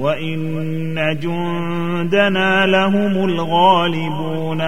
وإن جندنا لهم الغالبون